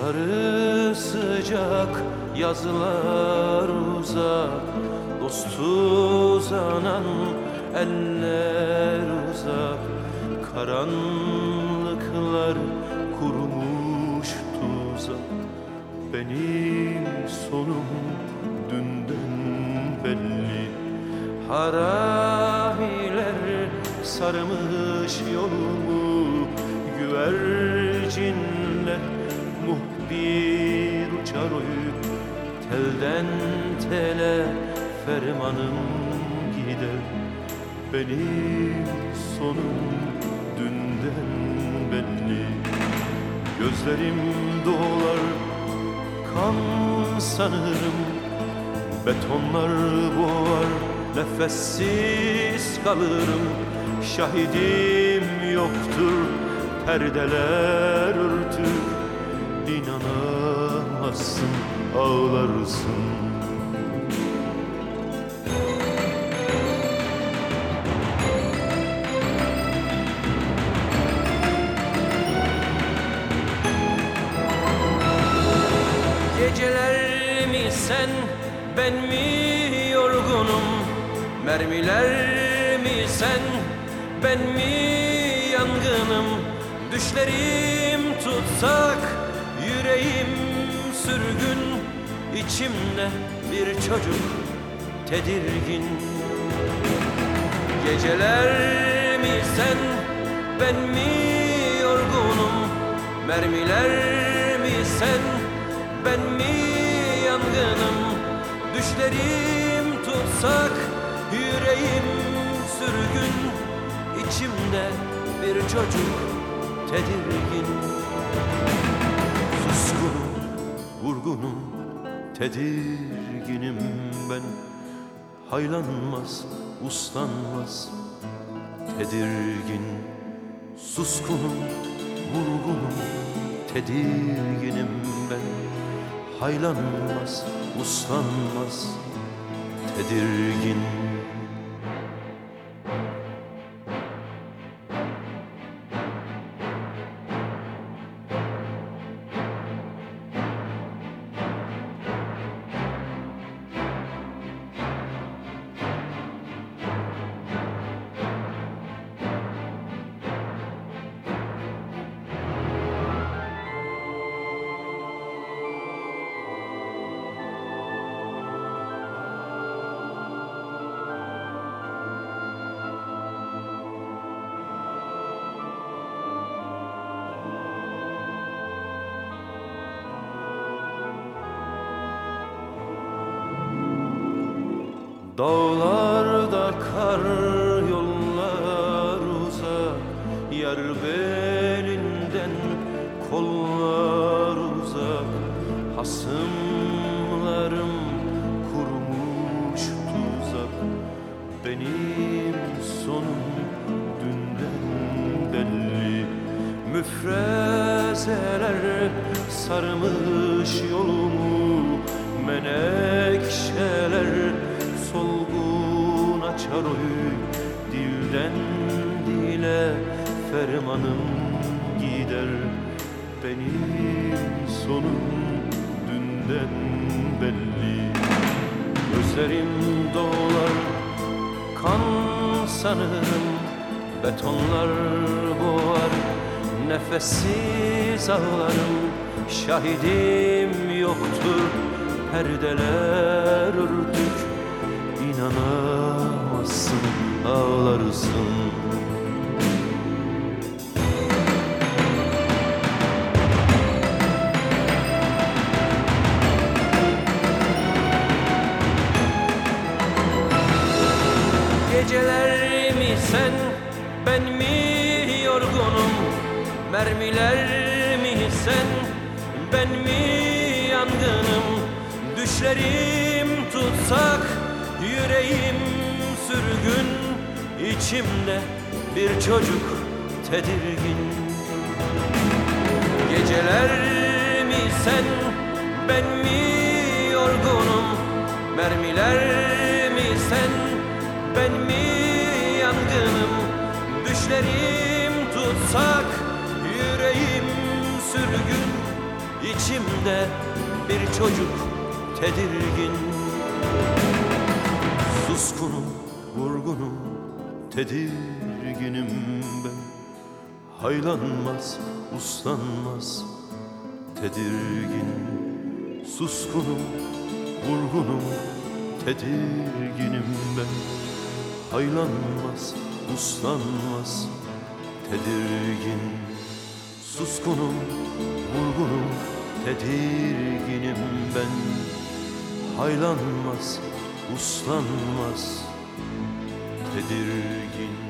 Sarı sıcak yazılar uzak Dostu uzanan eller uzak. Karanlıklar kurumuş tuzak. Benim sonum dünden belli. Haramiler sarmış yolumu Güvercinler muhbir uçar oy Telden tele fermanım gider. Benim sonum dünden belli. Gözlerim dolar kan sanırım. Betonlar boğar nefessiz kalırım. Şahidim yoktur perdeler örtür İnanamazsın ağlarsın. Geceler mi sen ben mi yorgunum? Mermiler mi sen ben mi yangınım? Düşlerim tutsak yüreğim sürgün içimde bir çocuk tedirgin. Geceler mi sen ben mi yorgunum? Mermiler mi sen ben mi yangınım? Düşlerim tutsak yüreğim sürgün içimde bir çocuk tedirgin Suskunum, vurgunum, tedirginim ben. Haylanmaz, uslanmaz, tedirgin Suskunum, vurgunum, tedirginim ben. Haylanmaz, uslanmaz, tedirgin Dağlarda kar yollar uzak Yar belinden kollar uzak. Hasımlarım kurumuş tuzak Benim sonum dünden belli. Müfrezeler sarmış yolumu fermanım gider Benim sonum dünden belli. Gözlerim dolar kan sanırım Betonlar boğar nefessiz ağlarım. Şahidim yoktur perdeler örtük İnanamazsın ağlarsın Geceler mi sen ben mi yorgunum? Mermiler mi sen ben mi yangınım? Düşlerim tutsak yüreğim sürgün içimde bir çocuk tedirgin. Geceler mi sen ben mi yorgunum? Mermiler mi sen ben mi yangınım? Düşlerim tutsak yüreğim sürgün içimde bir çocuk tedirgin. Suskunum, vurgunum, tedirginim ben. Haylanmaz, uslanmaz, tedirgin. Suskunum, vurgunum, tedirginim ben Haylanmaz, uslanmaz, tedirgin Suskunum, vurgunum, tedirginim ben. Haylanmaz, uslanmaz, tedirgin